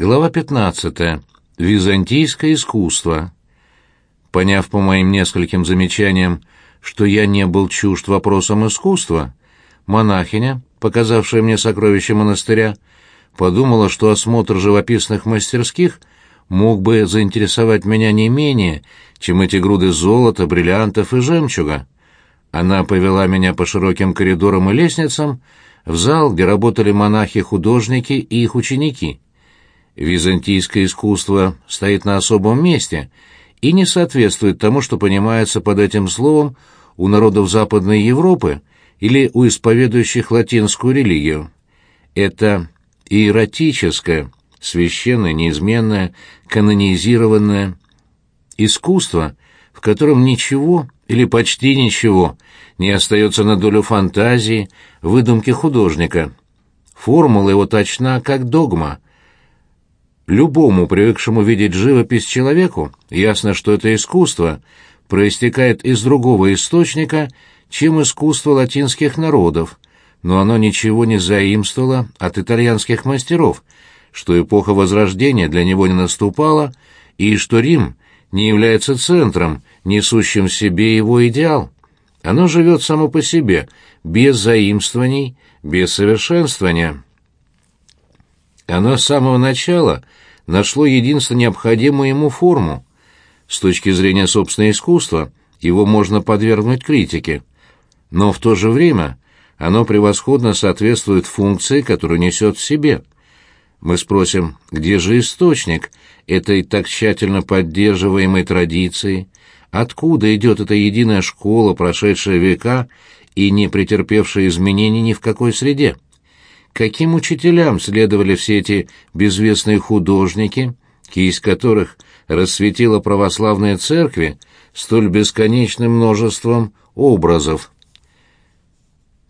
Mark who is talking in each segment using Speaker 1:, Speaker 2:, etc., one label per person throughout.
Speaker 1: Глава 15. Византийское искусство. Поняв по моим нескольким замечаниям, что я не был чужд вопросам искусства, монахиня, показавшая мне сокровища монастыря, подумала, что осмотр живописных мастерских мог бы заинтересовать меня не менее, чем эти груды золота, бриллиантов и жемчуга. Она повела меня по широким коридорам и лестницам в зал, где работали монахи-художники и их ученики — Византийское искусство стоит на особом месте и не соответствует тому, что понимается под этим словом у народов Западной Европы или у исповедующих латинскую религию. Это иеротическое, священное, неизменное, канонизированное искусство, в котором ничего или почти ничего не остается на долю фантазии, выдумки художника. Формула его точна, как догма — Любому привыкшему видеть живопись человеку ясно, что это искусство проистекает из другого источника, чем искусство латинских народов, но оно ничего не заимствовало от итальянских мастеров, что эпоха Возрождения для него не наступала, и что Рим не является центром, несущим в себе его идеал. Оно живет само по себе, без заимствований, без совершенствования. Оно с самого начала — нашло единственно необходимую ему форму. С точки зрения собственного искусства его можно подвергнуть критике, но в то же время оно превосходно соответствует функции, которую несет в себе. Мы спросим, где же источник этой так тщательно поддерживаемой традиции, откуда идет эта единая школа, прошедшая века и не претерпевшая изменений ни в какой среде? Каким учителям следовали все эти безвестные художники, кисть которых рассветила православные церкви столь бесконечным множеством образов.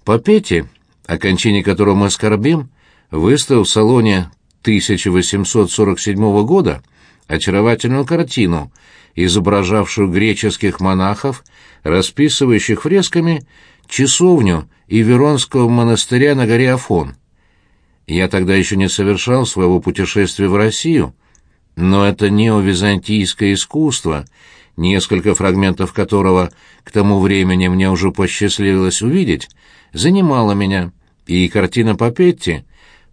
Speaker 1: Папетти, о кончине которого мы скорбим, выставил в салоне 1847 года очаровательную картину, изображавшую греческих монахов, расписывающих фресками часовню Иверонского монастыря на горе Афон. Я тогда еще не совершал своего путешествия в Россию, но это неовизантийское искусство, несколько фрагментов которого к тому времени мне уже посчастливилось увидеть, занимало меня, и картина Папетти,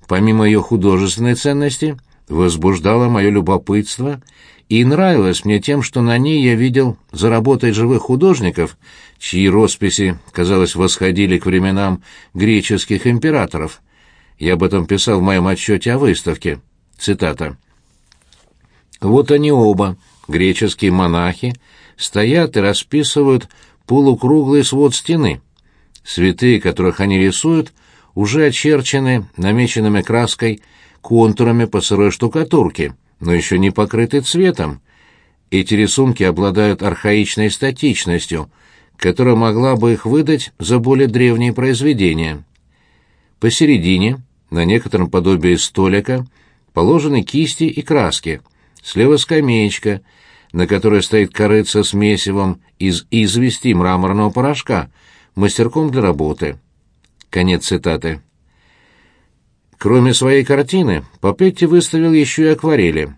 Speaker 1: помимо ее художественной ценности, возбуждала мое любопытство и нравилась мне тем, что на ней я видел за работой живых художников, чьи росписи, казалось, восходили к временам греческих императоров. Я об этом писал в моем отчете о выставке. Цитата. «Вот они оба, греческие монахи, стоят и расписывают полукруглый свод стены. Святые, которых они рисуют, уже очерчены намеченными краской контурами по сырой штукатурке, но еще не покрыты цветом. Эти рисунки обладают архаичной статичностью, которая могла бы их выдать за более древние произведения. Посередине, на некотором подобии столика, положены кисти и краски. Слева скамеечка, на которой стоит корыца с месивом из извести мраморного порошка, мастерком для работы. Конец цитаты. Кроме своей картины, Папетти выставил еще и акварели.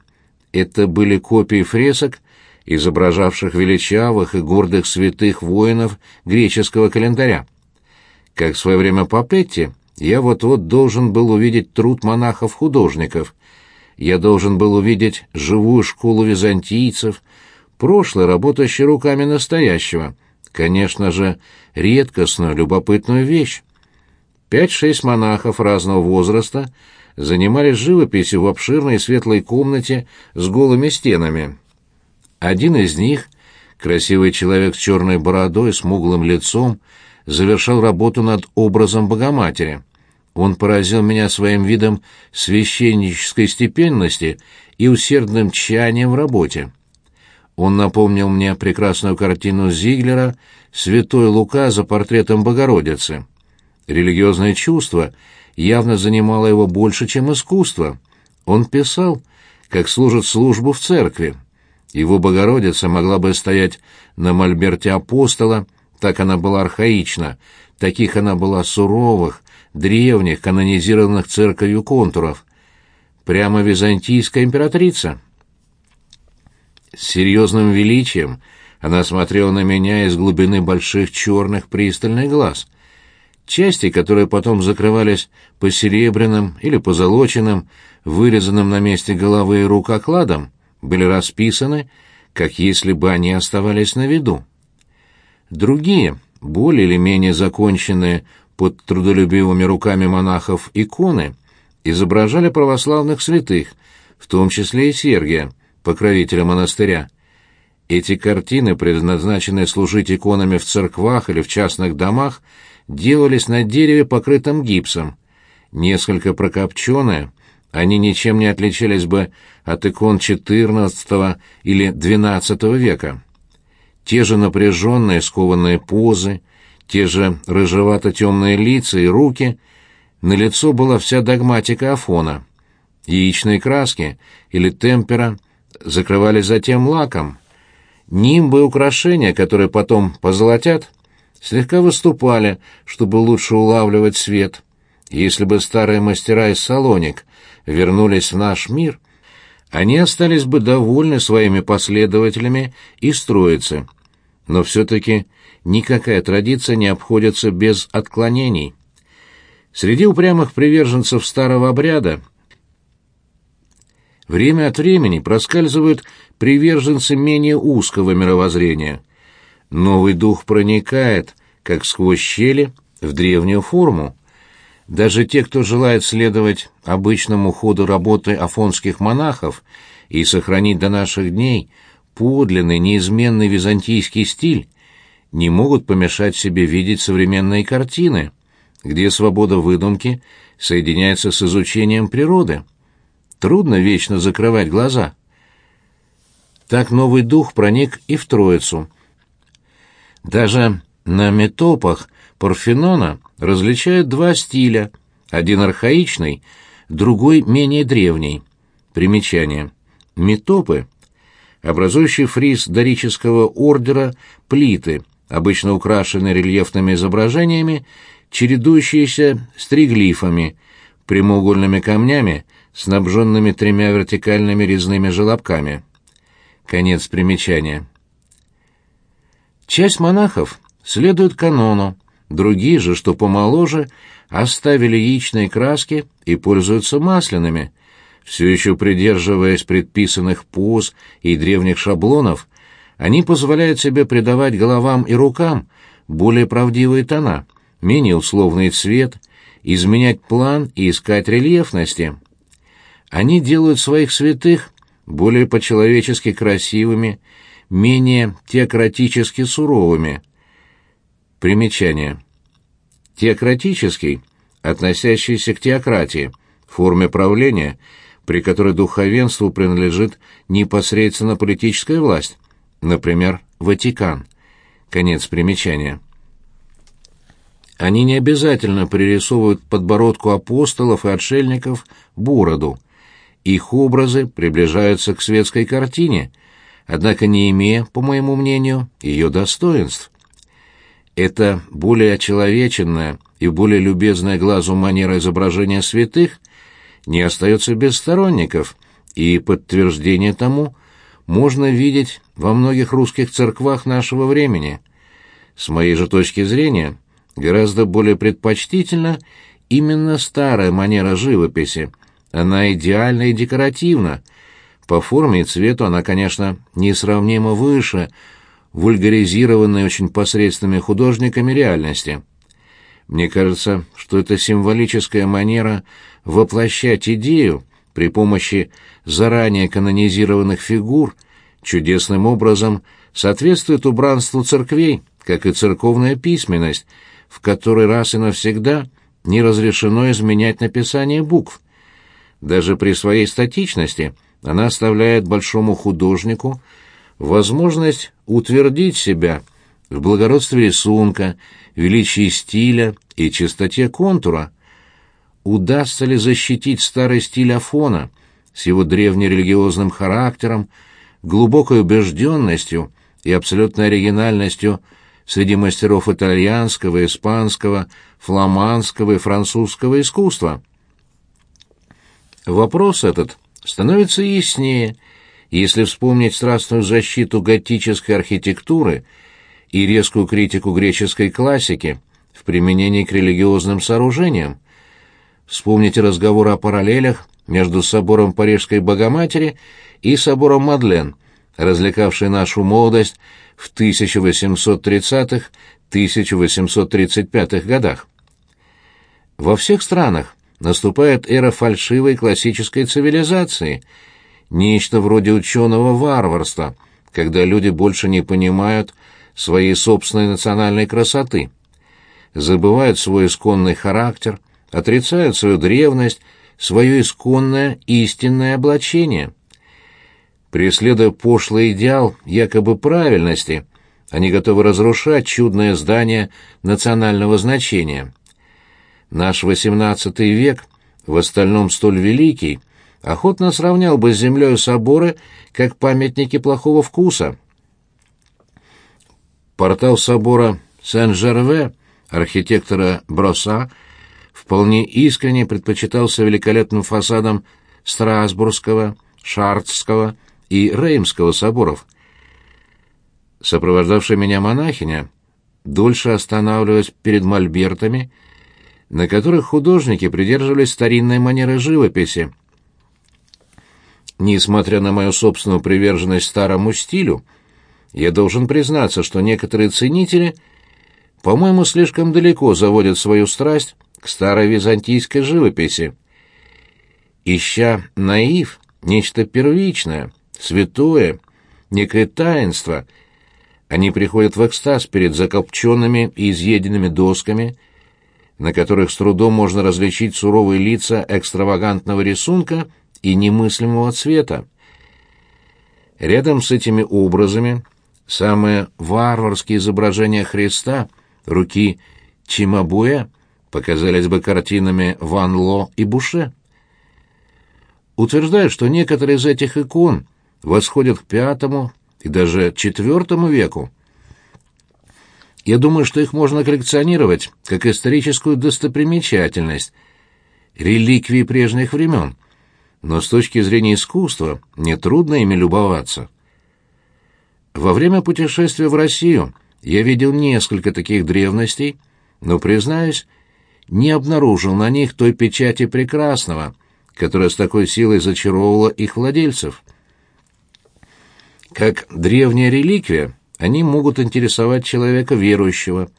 Speaker 1: Это были копии фресок, изображавших величавых и гордых святых воинов греческого календаря. Как в свое время Папетти, я вот-вот должен был увидеть труд монахов-художников. Я должен был увидеть живую школу византийцев, прошлое, работающее руками настоящего. Конечно же, редкостную, любопытную вещь. Пять-шесть монахов разного возраста занимались живописью в обширной светлой комнате с голыми стенами. Один из них, красивый человек с черной бородой, смуглым лицом, завершал работу над образом Богоматери. Он поразил меня своим видом священнической степенности и усердным тщанием в работе. Он напомнил мне прекрасную картину Зиглера «Святой Лука за портретом Богородицы». Религиозное чувство явно занимало его больше, чем искусство. Он писал, как служит службу в церкви. Его Богородица могла бы стоять на мольберте апостола, так она была архаична, таких она была суровых, древних, канонизированных церковью контуров. прямо византийская императрица. С серьезным величием она смотрела на меня из глубины больших черных пристальных глаз. Части, которые потом закрывались по серебряным или позолоченным, вырезанным на месте головы и рук окладом, были расписаны, как если бы они оставались на виду. Другие, более или менее законченные под трудолюбивыми руками монахов иконы, изображали православных святых, в том числе и Сергия, покровителя монастыря. Эти картины, предназначенные служить иконами в церквах или в частных домах, делались на дереве, покрытом гипсом. Несколько прокопченные, они ничем не отличались бы от икон XIV или XII века. Те же напряженные, скованные позы, те же рыжевато-темные лица и руки, на лицо была вся догматика Афона. Яичные краски или темпера закрывались затем лаком. Нимбы украшения, которые потом позолотят, слегка выступали, чтобы лучше улавливать свет. Если бы старые мастера из Салоник вернулись в наш мир, они остались бы довольны своими последователями и строицы. Но все-таки никакая традиция не обходится без отклонений. Среди упрямых приверженцев старого обряда время от времени проскальзывают приверженцы менее узкого мировоззрения. Новый дух проникает, как сквозь щели, в древнюю форму. Даже те, кто желает следовать обычному ходу работы афонских монахов и сохранить до наших дней подлинный, неизменный византийский стиль, не могут помешать себе видеть современные картины, где свобода выдумки соединяется с изучением природы. Трудно вечно закрывать глаза. Так новый дух проник и в Троицу. Даже на метопах Парфенона различают два стиля, один архаичный, другой менее древний. Примечание. Метопы, образующие фриз дорического ордера плиты, обычно украшенные рельефными изображениями, чередующиеся с триглифами, прямоугольными камнями, снабженными тремя вертикальными резными желобками. Конец примечания. Часть монахов следует канону, другие же, что помоложе, оставили яичные краски и пользуются масляными. Все еще придерживаясь предписанных поз и древних шаблонов, они позволяют себе придавать головам и рукам более правдивые тона, менее условный цвет, изменять план и искать рельефности. Они делают своих святых более по-человечески красивыми, менее теократически суровыми. Примечание. Теократический, относящийся к теократии, форме правления, при которой духовенству принадлежит непосредственно политическая власть, например, Ватикан. Конец примечания. Они не обязательно пририсовывают подбородку апостолов и отшельников бороду. Их образы приближаются к светской картине – однако не имея, по моему мнению, ее достоинств. Это более очеловеченная и более любезная глазу манера изображения святых не остается без сторонников, и подтверждение тому можно видеть во многих русских церквах нашего времени. С моей же точки зрения, гораздо более предпочтительна именно старая манера живописи. Она идеальна и декоративна, по форме и цвету она, конечно, несравнимо выше вульгаризированной очень посредственными художниками реальности. Мне кажется, что эта символическая манера воплощать идею при помощи заранее канонизированных фигур чудесным образом соответствует убранству церквей, как и церковная письменность, в которой раз и навсегда не разрешено изменять написание букв. Даже при своей статичности – она оставляет большому художнику возможность утвердить себя в благородстве рисунка, величии стиля и чистоте контура. Удастся ли защитить старый стиль Афона с его древнерелигиозным характером, глубокой убежденностью и абсолютной оригинальностью среди мастеров итальянского, испанского, фламандского и французского искусства? Вопрос этот становится яснее, если вспомнить страстную защиту готической архитектуры и резкую критику греческой классики в применении к религиозным сооружениям. Вспомните разговоры о параллелях между собором Парижской Богоматери и собором Мадлен, развлекавший нашу молодость в 1830-1835 годах. Во всех странах наступает эра фальшивой классической цивилизации, нечто вроде ученого варварства, когда люди больше не понимают своей собственной национальной красоты, забывают свой исконный характер, отрицают свою древность, свое исконное истинное облачение. Преследуя пошлый идеал якобы правильности, они готовы разрушать чудное здание национального значения. Наш XVIII век, в остальном столь великий, охотно сравнял бы с землей соборы как памятники плохого вкуса. Портал собора Сен-Жерве архитектора Броса вполне искренне предпочитался великолепным фасадам Страсбургского, Шартского и Реймского соборов. Сопровождавшая меня монахиня дольше останавливалась перед мольбертами, на которых художники придерживались старинной манеры живописи. Несмотря на мою собственную приверженность старому стилю, я должен признаться, что некоторые ценители, по-моему, слишком далеко заводят свою страсть к старой византийской живописи. Ища наив, нечто первичное, святое, некое таинство, они приходят в экстаз перед закопченными и изъеденными досками, на которых с трудом можно различить суровые лица экстравагантного рисунка и немыслимого цвета. Рядом с этими образами самые варварские изображения Христа, руки Чимабуэ, показались бы картинами Ван Ло и Буше. Утверждают, что некоторые из этих икон восходят к пятому и даже четвертому веку, я думаю, что их можно коллекционировать как историческую достопримечательность, реликвии прежних времен. Но с точки зрения искусства нетрудно ими любоваться. Во время путешествия в Россию я видел несколько таких древностей, но, признаюсь, не обнаружил на них той печати прекрасного, которая с такой силой зачаровывала их владельцев. Как древняя реликвия, они могут интересовать человека верующего,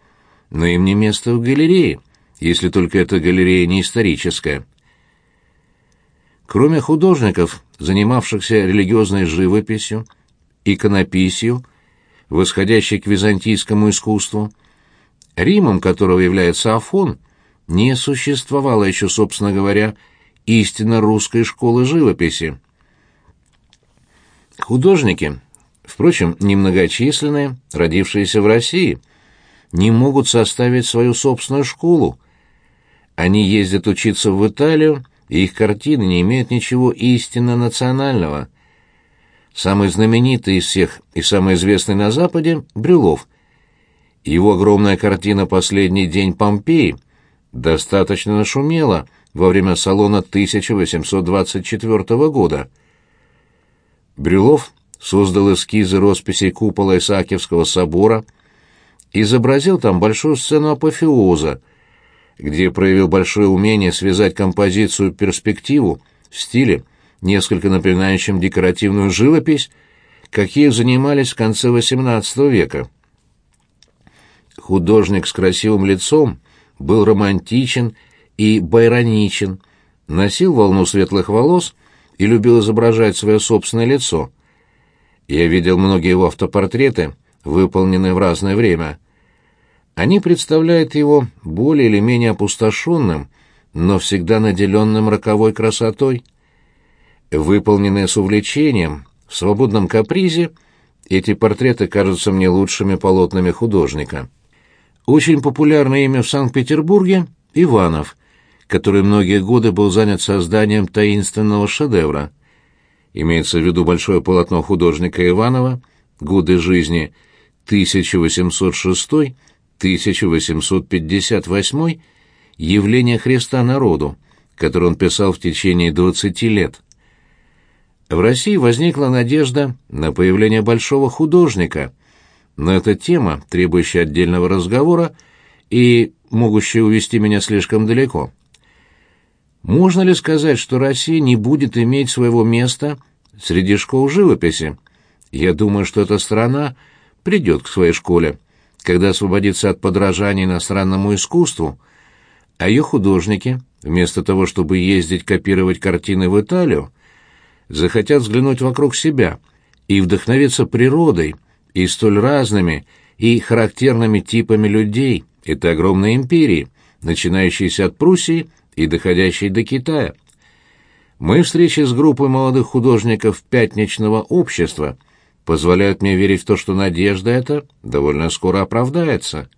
Speaker 1: но им не место в галерее, если только эта галерея не историческая. Кроме художников, занимавшихся религиозной живописью, иконописью, восходящей к византийскому искусству, Римом которого является Афон, не существовало еще, собственно говоря, истинно русской школы живописи. Художники впрочем, немногочисленные, родившиеся в России, не могут составить свою собственную школу. Они ездят учиться в Италию, и их картины не имеют ничего истинно национального. Самый знаменитый из всех и самый известный на Западе — Брюлов. Его огромная картина «Последний день Помпеи» достаточно нашумела во время салона 1824 года. Брюлов создал эскизы росписей купола Исаакиевского собора, изобразил там большую сцену апофеоза, где проявил большое умение связать композицию перспективу в стиле, несколько напоминающем декоративную живопись, какие занимались в конце XVIII века. Художник с красивым лицом был романтичен и байроничен, носил волну светлых волос и любил изображать свое собственное лицо – я видел многие его автопортреты, выполненные в разное время. Они представляют его более или менее опустошенным, но всегда наделенным роковой красотой. Выполненные с увлечением, в свободном капризе, эти портреты кажутся мне лучшими полотнами художника. Очень популярное имя в Санкт-Петербурге — Иванов, который многие годы был занят созданием таинственного шедевра — Имеется в виду большое полотно художника Иванова «Годы жизни 1806-1858. Явление Христа народу», который он писал в течение 20 лет. В России возникла надежда на появление большого художника, но эта тема, требующая отдельного разговора и могущая увести меня слишком далеко. Можно ли сказать, что Россия не будет иметь своего места среди школ живописи? Я думаю, что эта страна придет к своей школе, когда освободится от подражания иностранному искусству, а ее художники, вместо того, чтобы ездить копировать картины в Италию, захотят взглянуть вокруг себя и вдохновиться природой и столь разными и характерными типами людей этой огромной империи, начинающейся от Пруссии и доходящей до Китая. Мои встречи с группой молодых художников пятничного общества позволяют мне верить в то, что надежда эта довольно скоро оправдается.